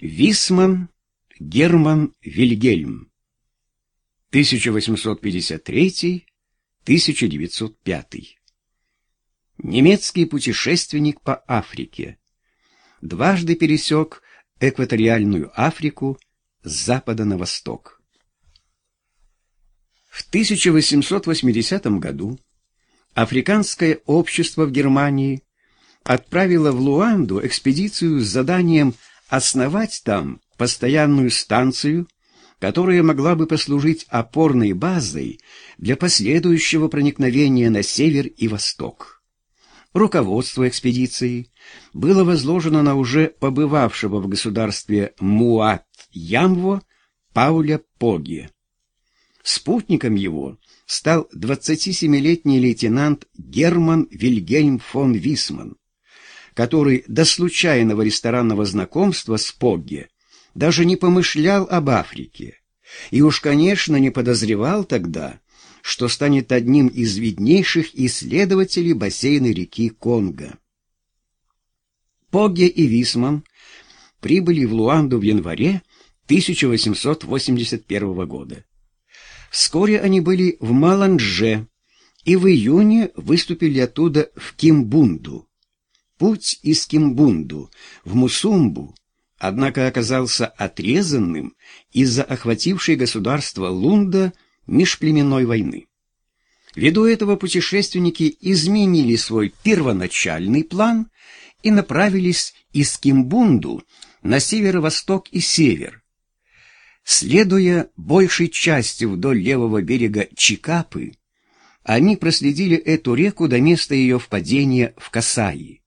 Висман Герман Вильгельм 1853-1905 Немецкий путешественник по Африке. Дважды пересек экваториальную Африку с запада на восток. В 1880 году Африканское общество в Германии отправило в Луанду экспедицию с заданием основать там постоянную станцию, которая могла бы послужить опорной базой для последующего проникновения на север и восток. Руководство экспедиции было возложено на уже побывавшего в государстве Муат-Ямво Пауля Поги. Спутником его стал 27-летний лейтенант Герман Вильгельм фон Висман, который до случайного ресторанного знакомства с Погге даже не помышлял об Африке и уж, конечно, не подозревал тогда, что станет одним из виднейших исследователей бассейна реки Конго. Погге и Висман прибыли в Луанду в январе 1881 года. Вскоре они были в Маландже и в июне выступили оттуда в Кимбунду. Путь из Кимбунду в Мусумбу, однако, оказался отрезанным из-за охватившей государство Лунда межплеменной войны. Ввиду этого путешественники изменили свой первоначальный план и направились из Кимбунду на северо-восток и север. Следуя большей частью вдоль левого берега Чикапы, они проследили эту реку до места ее впадения в Касаи.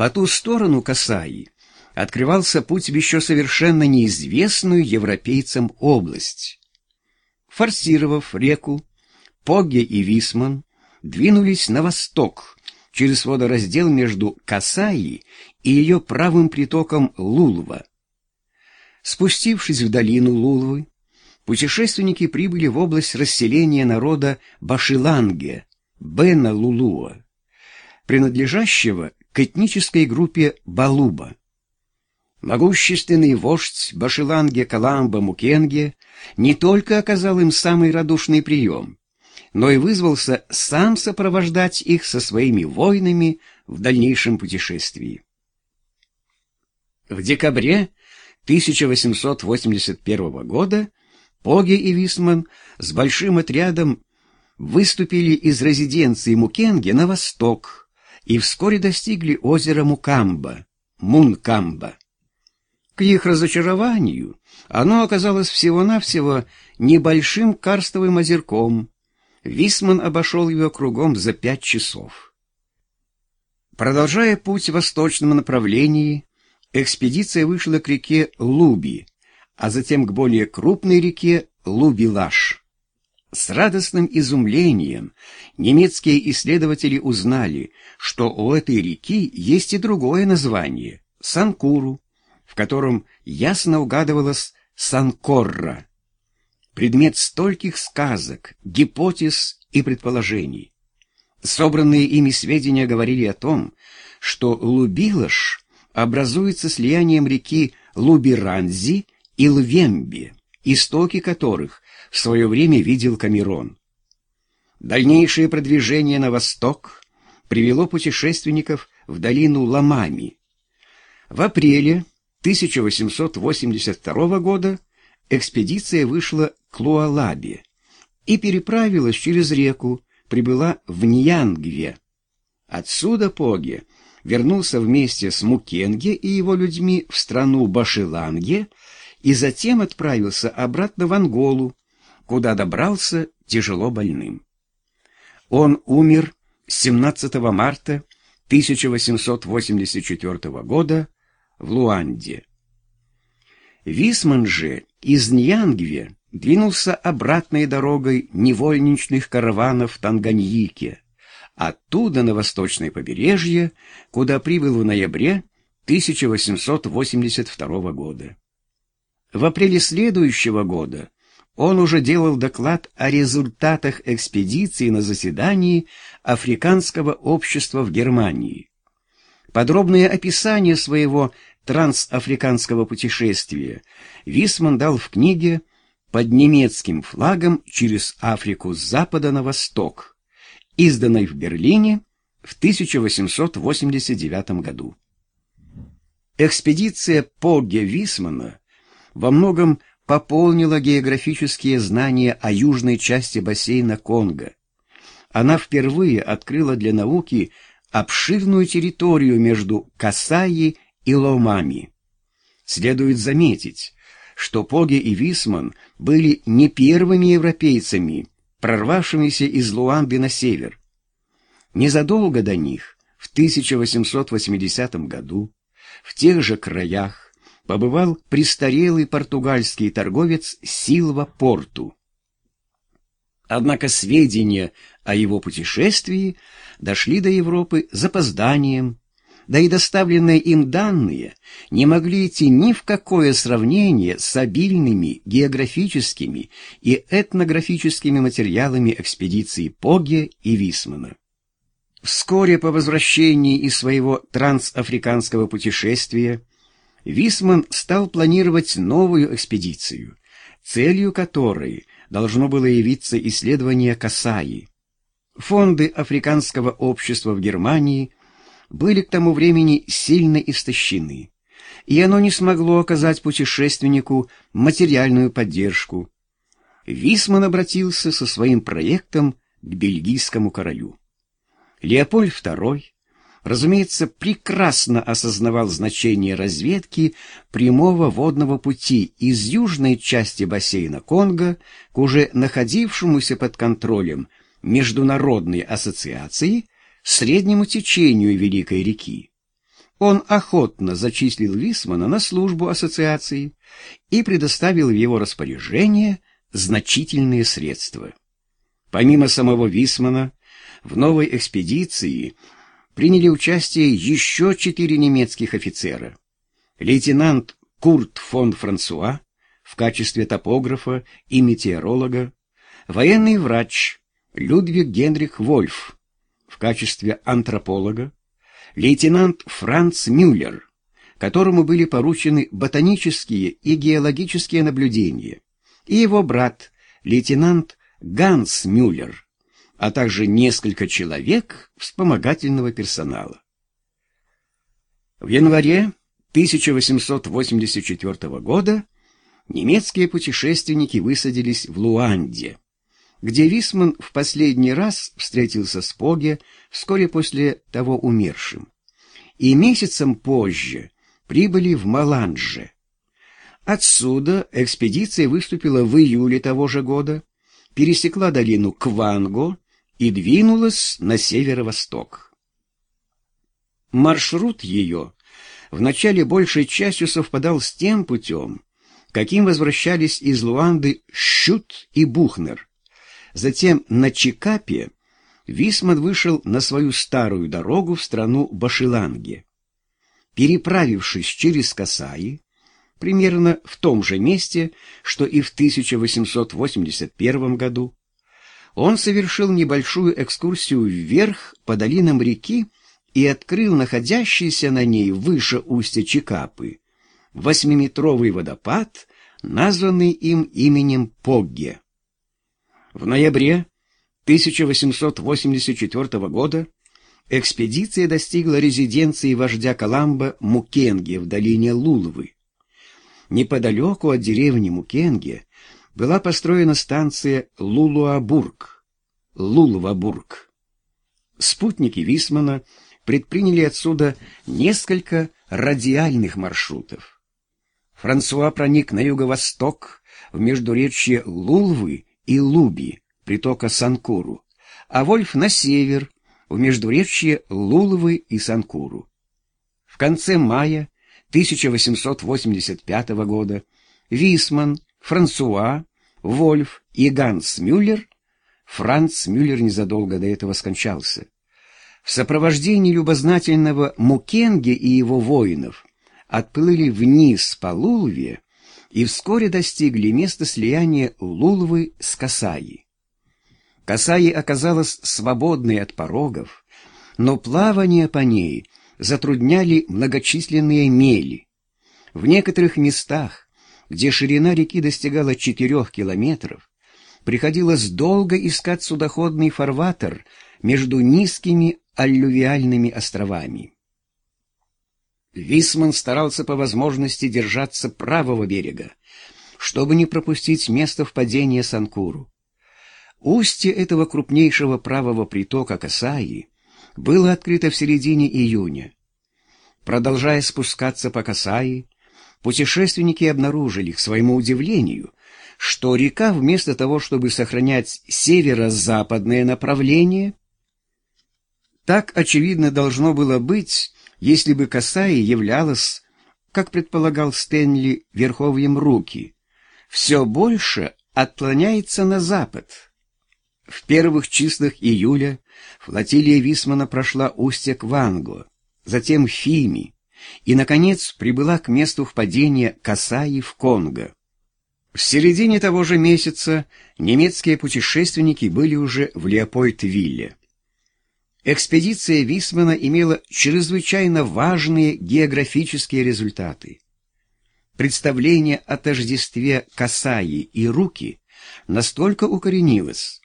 По ту сторону Касаи открывался путь в еще совершенно неизвестную европейцам область. Форсировав реку, Погге и Висман двинулись на восток, через водораздел между Касаи и ее правым притоком Лулва. Спустившись в долину Лулвы, путешественники прибыли в область расселения народа Башиланге, Бена Лулуа, принадлежащего этнической группе Балуба. Могущественный вождь Башиланге Каламба Мукенге не только оказал им самый радушный прием, но и вызвался сам сопровождать их со своими воинами в дальнейшем путешествии. В декабре 1881 года Поги и Висман с большим отрядом выступили из резиденции Мукенге на восток, и вскоре достигли озера Мукамба, Мункамба. К их разочарованию оно оказалось всего-навсего небольшим карстовым озерком. Висман обошел его кругом за пять часов. Продолжая путь в восточном направлении, экспедиция вышла к реке Луби, а затем к более крупной реке Луби-Лаш. С радостным изумлением немецкие исследователи узнали, что у этой реки есть и другое название – Санкуру, в котором ясно угадывалось Санкорра. Предмет стольких сказок, гипотез и предположений. Собранные ими сведения говорили о том, что Лубилаш образуется слиянием реки Лубиранзи и Лвемби, истоки которых в свое время видел Камерон. Дальнейшее продвижение на восток привело путешественников в долину Ламами. В апреле 1882 года экспедиция вышла к Луалабе и переправилась через реку, прибыла в Ньянгве. Отсюда Поге вернулся вместе с Мукенге и его людьми в страну Башиланге и затем отправился обратно в Анголу, куда добрался тяжело больным. Он умер 17 марта 1884 года в Луанде. Висман же из Ньянгве двинулся обратной дорогой невольничных караванов в Танганьике, оттуда на восточное побережье, куда прибыл в ноябре 1882 года. В апреле следующего года он уже делал доклад о результатах экспедиции на заседании Африканского общества в Германии. Подробное описание своего трансафриканского путешествия Висман дал в книге «Под немецким флагом через Африку с запада на восток», изданной в Берлине в 1889 году. Экспедиция Погге Висмана во многом пополнила географические знания о южной части бассейна Конго. Она впервые открыла для науки обширную территорию между Касаи и Ломами. Следует заметить, что Поге и Висман были не первыми европейцами, прорвавшимися из Луанды на север. Незадолго до них, в 1880 году, в тех же краях побывал престарелый португальский торговец Силва Порту. Однако сведения о его путешествии дошли до Европы запозданием, да и доставленные им данные не могли идти ни в какое сравнение с обильными географическими и этнографическими материалами экспедиции Поге и Висмана. Вскоре по возвращении из своего трансафриканского путешествия Висман стал планировать новую экспедицию, целью которой должно было явиться исследование Касаи. Фонды Африканского общества в Германии были к тому времени сильно истощены, и оно не смогло оказать путешественнику материальную поддержку. Висман обратился со своим проектом к бельгийскому королю. Леопольд II, разумеется, прекрасно осознавал значение разведки прямого водного пути из южной части бассейна Конго к уже находившемуся под контролем Международной ассоциации среднему течению Великой реки. Он охотно зачислил Висмана на службу ассоциации и предоставил в его распоряжение значительные средства. Помимо самого Висмана, в новой экспедиции приняли участие еще четыре немецких офицера. Лейтенант Курт фон Франсуа в качестве топографа и метеоролога, военный врач Людвиг Генрих Вольф в качестве антрополога, лейтенант Франц Мюллер, которому были поручены ботанические и геологические наблюдения, и его брат, лейтенант Ганс Мюллер, а также несколько человек вспомогательного персонала. В январе 1884 года немецкие путешественники высадились в Луанде, где Висман в последний раз встретился с Поге вскоре после того умершим, и месяцем позже прибыли в Маланже. Отсюда экспедиция выступила в июле того же года, пересекла долину Кванго и двинулась на северо-восток. Маршрут ее вначале большей частью совпадал с тем путем, каким возвращались из Луанды Щут и Бухнер. Затем на Чикапе Висман вышел на свою старую дорогу в страну Башиланге. Переправившись через Касаи, примерно в том же месте, что и в 1881 году, он совершил небольшую экскурсию вверх по долинам реки и открыл находящийся на ней выше устья Чикапы восьмиметровый водопад, названный им именем Погге. В ноябре 1884 года экспедиция достигла резиденции вождя Каламба Мукенге в долине Лулвы. Неподалеку от деревни Мукенге была построена станция Лулуабург, Лулвабург. Спутники Висмана предприняли отсюда несколько радиальных маршрутов. Франсуа проник на юго-восток в междуречье Лулвы и Луби, притока Санкуру, а Вольф на север, в междуречье Лулвы и Санкуру. В конце мая 1885 года Висман Франсуа, Вольф и Ганс Мюллер, Франц Мюллер незадолго до этого скончался, в сопровождении любознательного Мукенге и его воинов отплыли вниз по Лулве и вскоре достигли места слияния Лулвы с Касаи. Касаи оказалась свободной от порогов, но плавание по ней затрудняли многочисленные мели – В некоторых местах, где ширина реки достигала 4 километров, приходилось долго искать судоходный фарватер между низкими аллювиальными островами. Висман старался по возможности держаться правого берега, чтобы не пропустить место впадения Санкуру. Устье этого крупнейшего правого притока Касаи было открыто в середине июня. Продолжая спускаться по Касаи, путешественники обнаружили, к своему удивлению, что река вместо того, чтобы сохранять северо-западное направление, так очевидно должно было быть, если бы Касаи являлась, как предполагал Стэнли, верховьем руки, все больше отклоняется на запад. В первых числах июля флотилия Висмана прошла устье Кванго, затем Фими, и, наконец, прибыла к месту впадения Касаи в Конго. В середине того же месяца немецкие путешественники были уже в Леопольдвилле. Экспедиция Висмана имела чрезвычайно важные географические результаты. Представление о тождестве Касаи и Руки настолько укоренилось,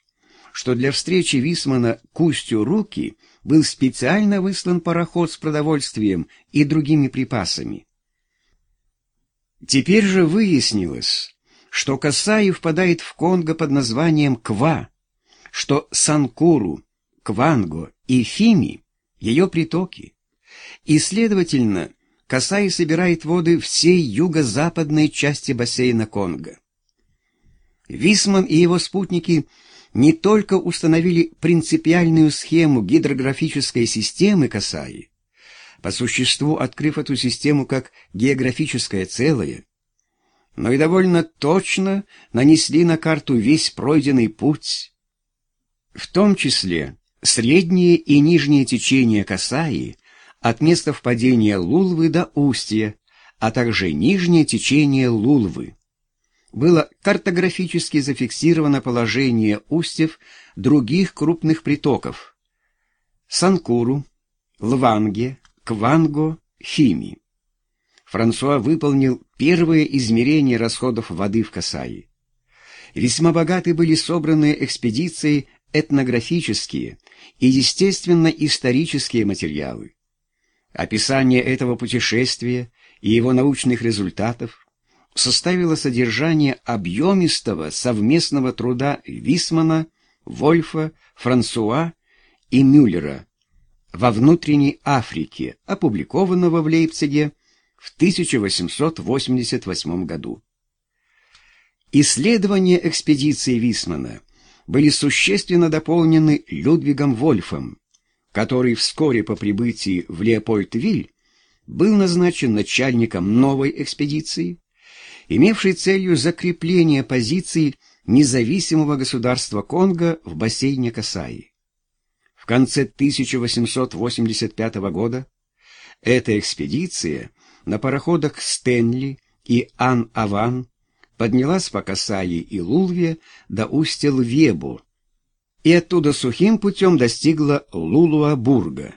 что для встречи Висмана к устью Руки был специально выслан пароход с продовольствием и другими припасами. Теперь же выяснилось, что Касаи впадает в Конго под названием Ква, что Санкуру, Кванго и Фими — ее притоки, и, следовательно, Касаи собирает воды всей юго-западной части бассейна Конго. Висман и его спутники не только установили принципиальную схему гидрографической системы Касаи, по существу открыв эту систему как географическое целое, но и довольно точно нанесли на карту весь пройденный путь, в том числе среднее и нижнее течение Касаи от места впадения Лулвы до устья, а также нижнее течение Лулвы. Было картографически зафиксировано положение устьев других крупных притоков – Санкуру, Лванге, Кванго, Хими. Франсуа выполнил первое измерение расходов воды в Касаи. Весьма богаты были собраны экспедицией этнографические и, естественно-исторические материалы. Описание этого путешествия и его научных результатов составило содержание объемистого совместного труда Висмана, Вольфа, Франсуа и Мюллера во внутренней Африке, опубликованного в Лейпциге в 1888 году. Исследования экспедиции Висмана были существенно дополнены Людвигом Вольфом, который вскоре по прибытии в Леопольдвиль был назначен начальником новой экспедиции, имевшей целью закрепление позиций независимого государства Конго в бассейне Касаи. В конце 1885 года эта экспедиция на пароходах «Стэнли» и «Ан-Аван» поднялась по Касаи и Лулве до устья Лвебу и оттуда сухим путем достигла Лулуабурга.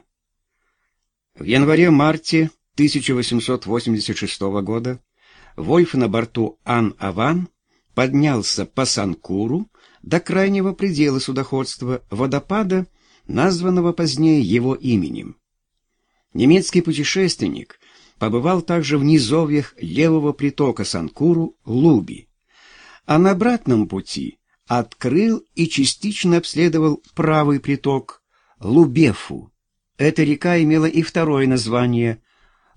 В январе-марте 1886 года Вольф на борту Ан-Аван поднялся по Санкуру до крайнего предела судоходства водопада, названного позднее его именем. Немецкий путешественник побывал также в низовьях левого притока Санкуру Луби, а на обратном пути открыл и частично обследовал правый приток Лубефу. Эта река имела и второе название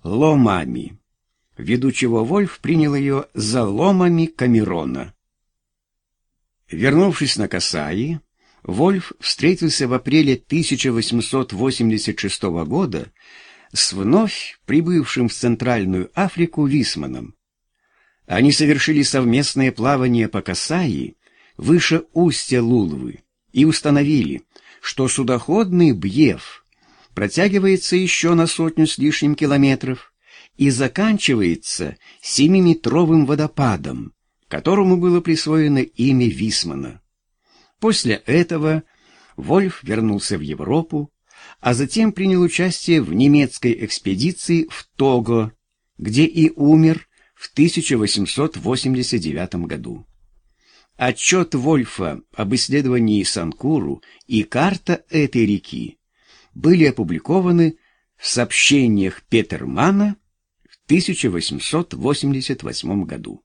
Ломами, ввиду чего Вольф принял ее за Ломами Камерона. Вернувшись на Касаи, Вольф встретился в апреле 1886 года с вновь прибывшим в Центральную Африку Висманом. Они совершили совместное плавание по Касаи выше устья Лулвы и установили, что судоходный Бьев протягивается еще на сотню с лишним километров и заканчивается семиметровым водопадом, которому было присвоено имя Висмана. После этого Вольф вернулся в Европу, а затем принял участие в немецкой экспедиции в Того, где и умер в 1889 году. Отчет Вольфа об исследовании Санкуру и карта этой реки были опубликованы в сообщениях Петермана 1888 году.